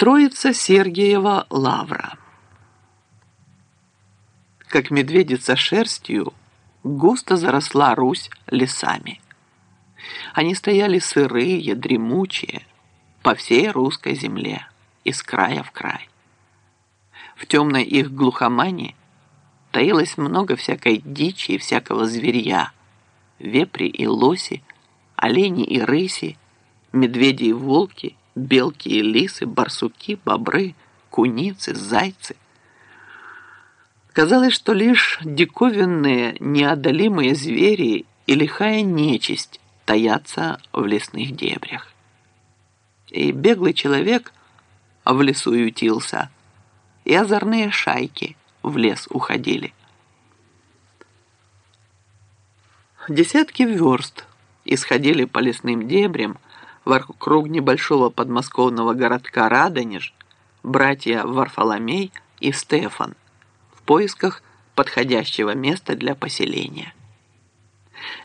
Троица Сергиева Лавра. Как медведица шерстью, густо заросла Русь лесами. Они стояли сырые, дремучие, по всей русской земле, из края в край. В темной их глухомане таилось много всякой дичи и всякого зверья, вепри и лоси, олени и рыси, медведи и волки, белки и лисы, барсуки, бобры, куницы, зайцы. Казалось, что лишь диковинные, неодолимые звери и лихая нечисть таятся в лесных дебрях. И беглый человек в лесу ютился, и озорные шайки в лес уходили. Десятки верст исходили по лесным дебрям вокруг небольшого подмосковного городка Радонеж братья Варфоломей и Стефан в поисках подходящего места для поселения.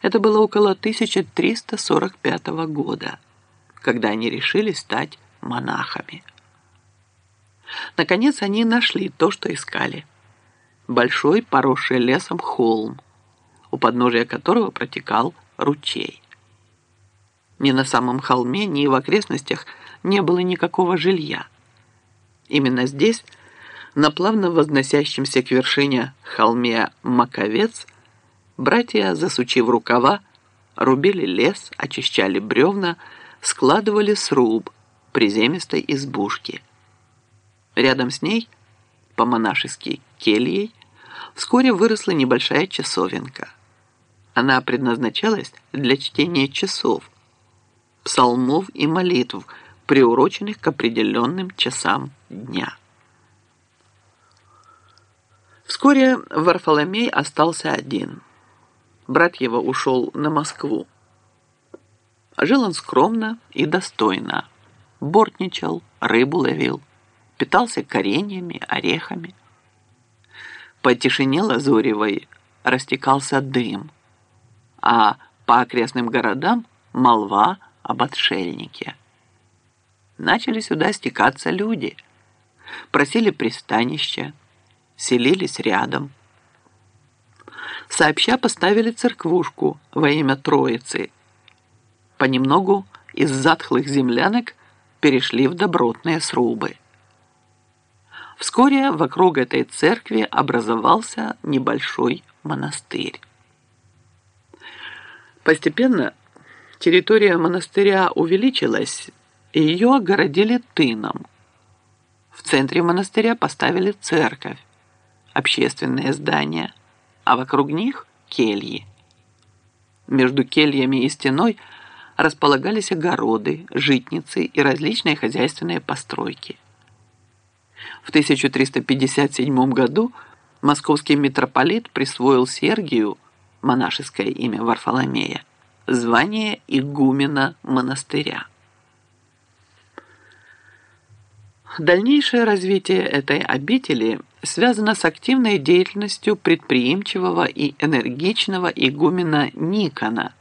Это было около 1345 года, когда они решили стать монахами. Наконец они нашли то, что искали. Большой, поросший лесом холм, у подножия которого протекал ручей. Ни на самом холме, ни в окрестностях не было никакого жилья. Именно здесь, на плавно возносящемся к вершине холме Маковец, братья, засучив рукава, рубили лес, очищали бревна, складывали сруб приземистой избушки. Рядом с ней, по-монашески кельей, вскоре выросла небольшая часовенка. Она предназначалась для чтения часов – псалмов и молитв, приуроченных к определенным часам дня. Вскоре Варфоломей остался один. Брат его ушел на Москву. Жил он скромно и достойно. Бортничал, рыбу ловил, питался кореньями, орехами. По тишине Лазоревой растекался дым, а по окрестным городам молва об отшельнике. Начали сюда стекаться люди, просили пристанища, селились рядом. Сообща поставили церквушку во имя Троицы. Понемногу из затхлых землянок перешли в добротные срубы. Вскоре вокруг этой церкви образовался небольшой монастырь. Постепенно территория монастыря увеличилась, и ее огородили тыном. В центре монастыря поставили церковь, общественное здание, а вокруг них кельи. Между кельями и стеной располагались огороды, житницы и различные хозяйственные постройки. В 1357 году московский митрополит присвоил Сергию монашеское имя Варфоломея звание игумена монастыря. Дальнейшее развитие этой обители связано с активной деятельностью предприимчивого и энергичного игумена Никона,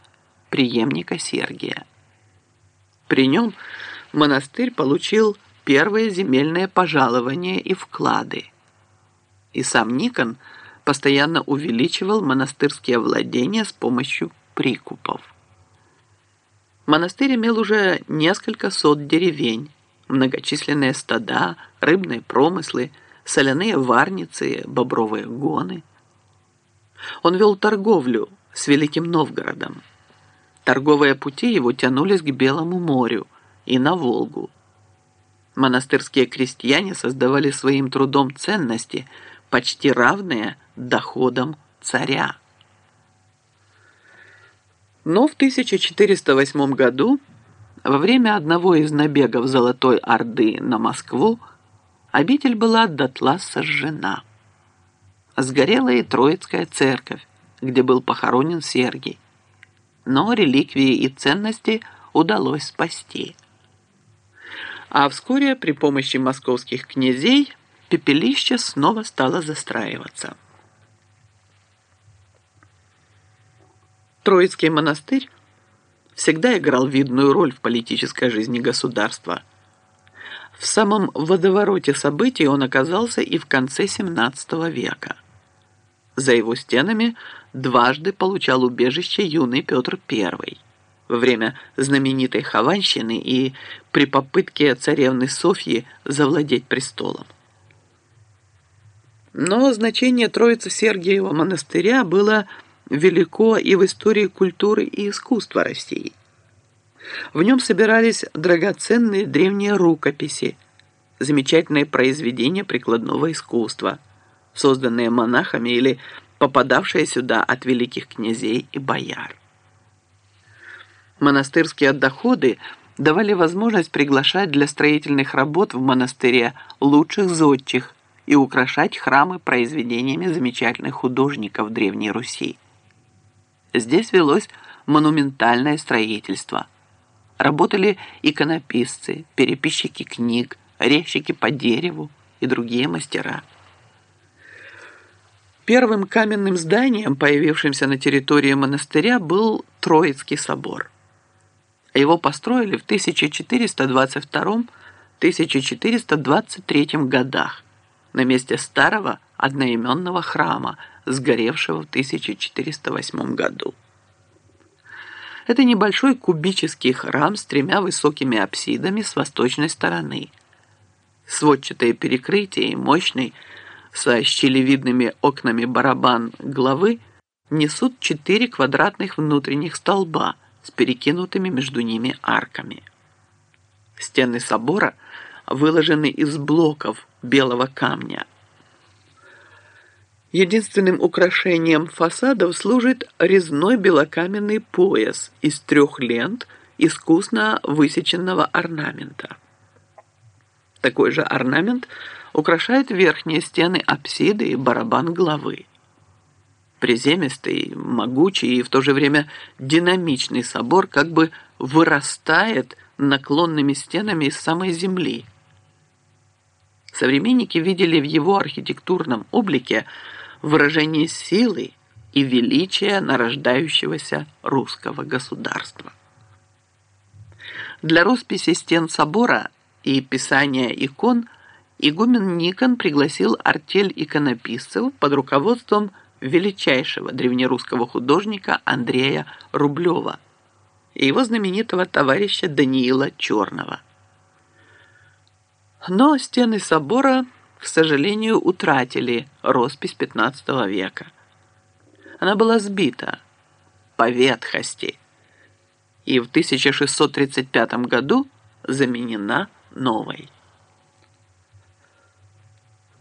преемника Сергия. При нем монастырь получил первые земельные пожалования и вклады. И сам Никон постоянно увеличивал монастырские владения с помощью прикупов. Монастырь имел уже несколько сот деревень, многочисленные стада, рыбные промыслы, соляные варницы, бобровые гоны. Он вел торговлю с Великим Новгородом. Торговые пути его тянулись к Белому морю и на Волгу. Монастырские крестьяне создавали своим трудом ценности, почти равные доходам царя. Но в 1408 году, во время одного из набегов Золотой Орды на Москву, обитель была дотла сожжена. Сгорела и Троицкая церковь, где был похоронен Сергий. Но реликвии и ценности удалось спасти. А вскоре при помощи московских князей пепелище снова стало застраиваться. Троицкий монастырь всегда играл видную роль в политической жизни государства. В самом водовороте событий он оказался и в конце XVII века. За его стенами дважды получал убежище юный Петр I во время знаменитой Хованщины и при попытке царевны Софьи завладеть престолом. Но значение Троицы Сергиева монастыря было велико и в истории культуры и искусства России. В нем собирались драгоценные древние рукописи, замечательные произведения прикладного искусства, созданные монахами или попадавшие сюда от великих князей и бояр. Монастырские доходы давали возможность приглашать для строительных работ в монастыре лучших зодчих и украшать храмы произведениями замечательных художников Древней Руси. Здесь велось монументальное строительство. Работали иконописцы, переписчики книг, резчики по дереву и другие мастера. Первым каменным зданием, появившимся на территории монастыря, был Троицкий собор. Его построили в 1422-1423 годах на месте старого одноименного храма, сгоревшего в 1408 году. Это небольшой кубический храм с тремя высокими апсидами с восточной стороны. Сводчатое перекрытие и мощный со щелевидными окнами барабан главы несут четыре квадратных внутренних столба с перекинутыми между ними арками. Стены собора выложены из блоков белого камня – Единственным украшением фасадов служит резной белокаменный пояс из трех лент искусно высеченного орнамента. Такой же орнамент украшает верхние стены апсиды и барабан главы. Приземистый, могучий и в то же время динамичный собор как бы вырастает наклонными стенами из самой земли. Современники видели в его архитектурном облике выражение силы и величия нарождающегося русского государства. Для росписи стен собора и писания икон игумен Никон пригласил артель иконописцев под руководством величайшего древнерусского художника Андрея Рублева и его знаменитого товарища Даниила Черного. Но стены собора – к сожалению, утратили роспись XV века. Она была сбита по ветхости и в 1635 году заменена новой.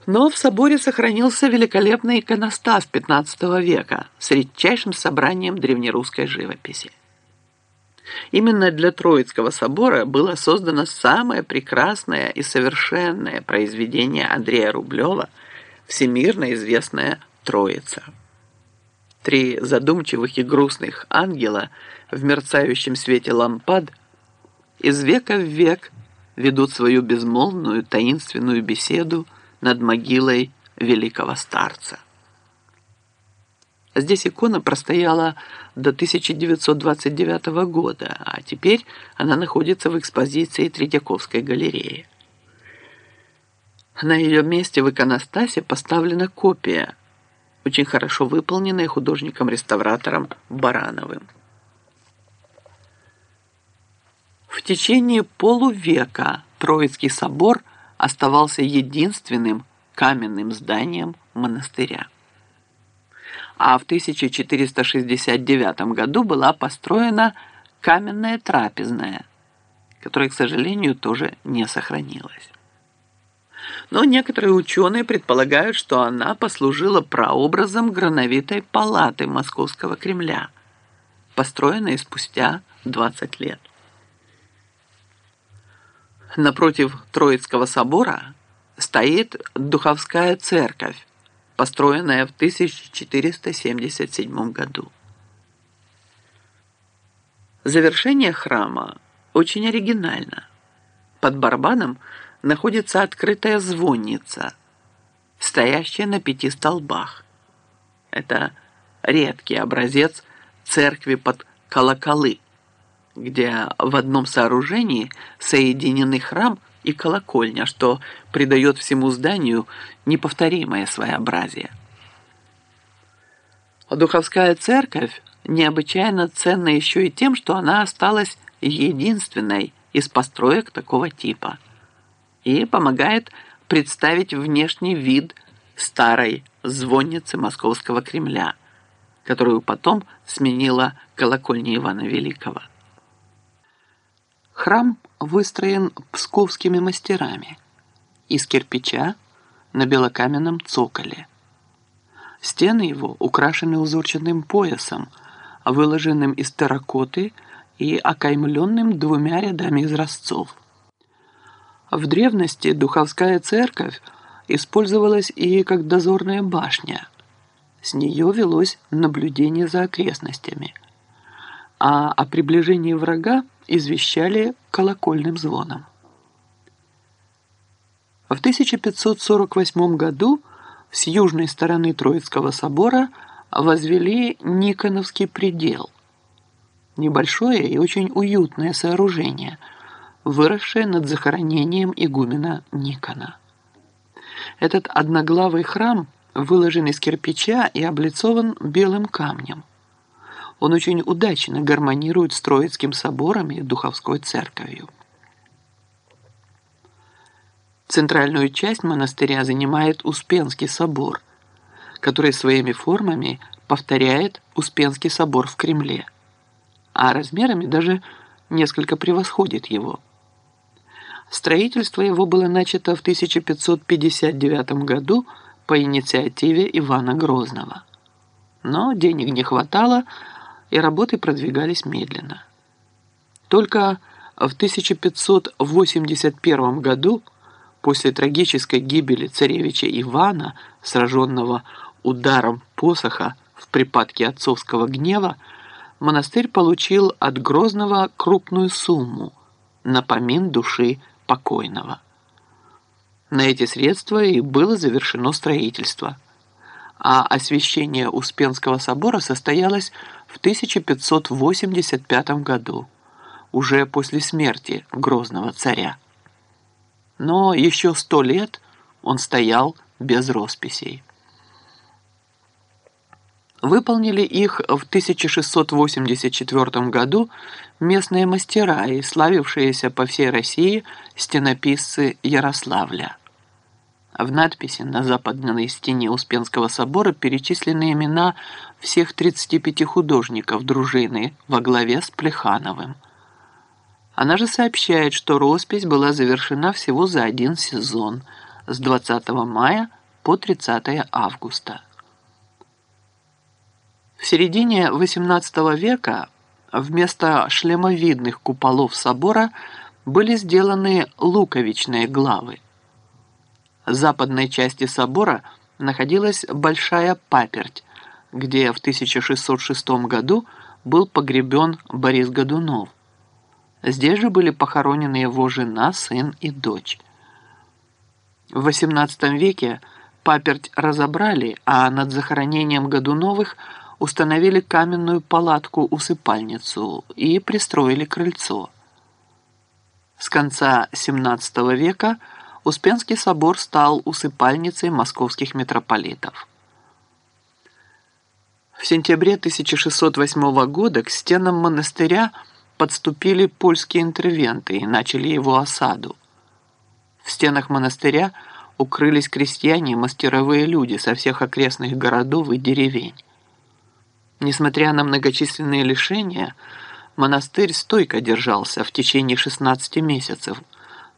Но в соборе сохранился великолепный иконостас XV века с редчайшим собранием древнерусской живописи. Именно для Троицкого собора было создано самое прекрасное и совершенное произведение Андрея Рублева, всемирно известная Троица. Три задумчивых и грустных ангела в мерцающем свете лампад из века в век ведут свою безмолвную таинственную беседу над могилой великого старца. Здесь икона простояла до 1929 года, а теперь она находится в экспозиции Третьяковской галереи. На ее месте в иконостасе поставлена копия, очень хорошо выполненная художником-реставратором Барановым. В течение полувека Троицкий собор оставался единственным каменным зданием монастыря а в 1469 году была построена каменная трапезная, которая, к сожалению, тоже не сохранилась. Но некоторые ученые предполагают, что она послужила прообразом грановитой палаты Московского Кремля, построенной спустя 20 лет. Напротив Троицкого собора стоит Духовская церковь, построенная в 1477 году. Завершение храма очень оригинально. Под барабаном находится открытая звонница, стоящая на пяти столбах. Это редкий образец церкви под колоколы, где в одном сооружении соединены храм и колокольня, что придает всему зданию неповторимое своеобразие. Духовская церковь необычайно ценна еще и тем, что она осталась единственной из построек такого типа и помогает представить внешний вид старой звонницы Московского Кремля, которую потом сменила колокольня Ивана Великого. Храм выстроен псковскими мастерами из кирпича на белокаменном цоколе. Стены его украшены узорчатым поясом, выложенным из терракоты и окаймленным двумя рядами изразцов. В древности Духовская церковь использовалась и как дозорная башня. С нее велось наблюдение за окрестностями, а о приближении врага извещали колокольным звоном. В 1548 году с южной стороны Троицкого собора возвели Никоновский предел. Небольшое и очень уютное сооружение, выросшее над захоронением игумена Никона. Этот одноглавый храм выложен из кирпича и облицован белым камнем. Он очень удачно гармонирует с Троицким собором и Духовской церковью. Центральную часть монастыря занимает Успенский собор, который своими формами повторяет Успенский собор в Кремле, а размерами даже несколько превосходит его. Строительство его было начато в 1559 году по инициативе Ивана Грозного. Но денег не хватало, и работы продвигались медленно. Только в 1581 году После трагической гибели царевича Ивана, сраженного ударом посоха в припадке отцовского гнева, монастырь получил от Грозного крупную сумму на помин души покойного. На эти средства и было завершено строительство, а освящение Успенского собора состоялось в 1585 году, уже после смерти Грозного царя но еще сто лет он стоял без росписей. Выполнили их в 1684 году местные мастера и славившиеся по всей России стенописцы Ярославля. В надписи на западной стене Успенского собора перечислены имена всех 35 художников дружины во главе с Плехановым – она же сообщает, что роспись была завершена всего за один сезон с 20 мая по 30 августа. В середине XVIII века вместо шлемовидных куполов собора были сделаны луковичные главы. В западной части собора находилась большая паперть, где в 1606 году был погребен Борис Годунов – Здесь же были похоронены его жена, сын и дочь. В XVIII веке паперть разобрали, а над захоронением Годуновых установили каменную палатку-усыпальницу и пристроили крыльцо. С конца XVII века Успенский собор стал усыпальницей московских митрополитов. В сентябре 1608 года к стенам монастыря – подступили польские интервенты и начали его осаду. В стенах монастыря укрылись крестьяне и мастеровые люди со всех окрестных городов и деревень. Несмотря на многочисленные лишения, монастырь стойко держался в течение 16 месяцев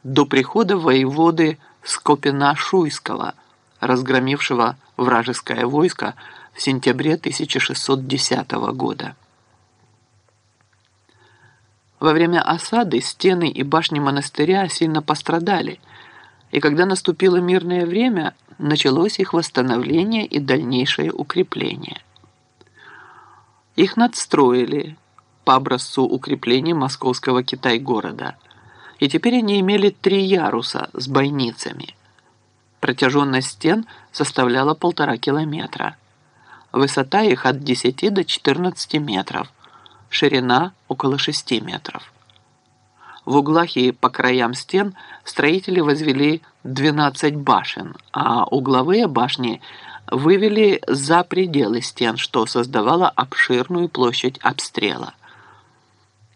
до прихода воеводы Скопина-Шуйского, разгромившего вражеское войско в сентябре 1610 года. Во время осады стены и башни монастыря сильно пострадали, и когда наступило мирное время, началось их восстановление и дальнейшее укрепление. Их надстроили по образцу укрепления московского Китай-города, и теперь они имели три яруса с бойницами. Протяженность стен составляла полтора километра. Высота их от 10 до 14 метров – ширина около 6 метров. В углах и по краям стен строители возвели 12 башен, а угловые башни вывели за пределы стен, что создавало обширную площадь обстрела.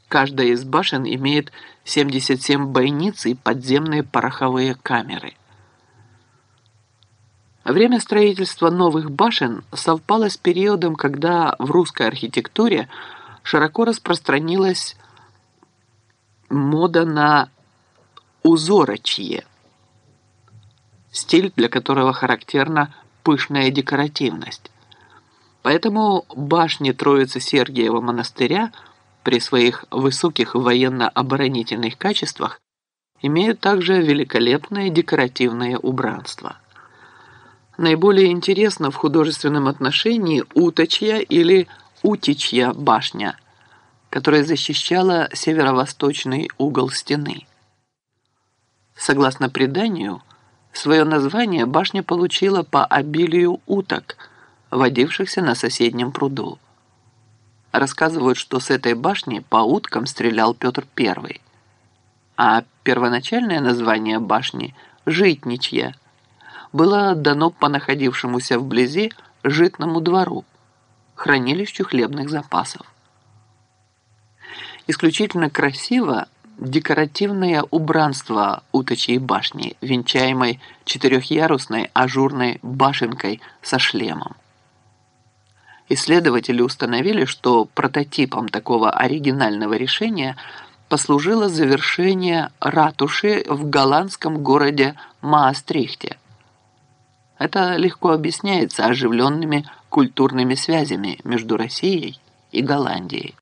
Каждая из башен имеет 77 бойниц и подземные пороховые камеры. Время строительства новых башен совпало с периодом, когда в русской архитектуре широко распространилась мода на узорочье, стиль для которого характерна пышная декоративность. Поэтому башни Троицы Сергиева монастыря при своих высоких военно-оборонительных качествах имеют также великолепное декоративное убранство. Наиболее интересно в художественном отношении уточья или утичья башня – которая защищала северо-восточный угол стены. Согласно преданию, свое название башня получила по обилию уток, водившихся на соседнем пруду. Рассказывают, что с этой башни по уткам стрелял Петр I, а первоначальное название башни «Житничья» было дано по находившемуся вблизи житному двору, хранилищу хлебных запасов. Исключительно красиво декоративное убранство уточьей башни, венчаемой четырехъярусной ажурной башенкой со шлемом. Исследователи установили, что прототипом такого оригинального решения послужило завершение ратуши в голландском городе Маастрихте. Это легко объясняется оживленными культурными связями между Россией и Голландией.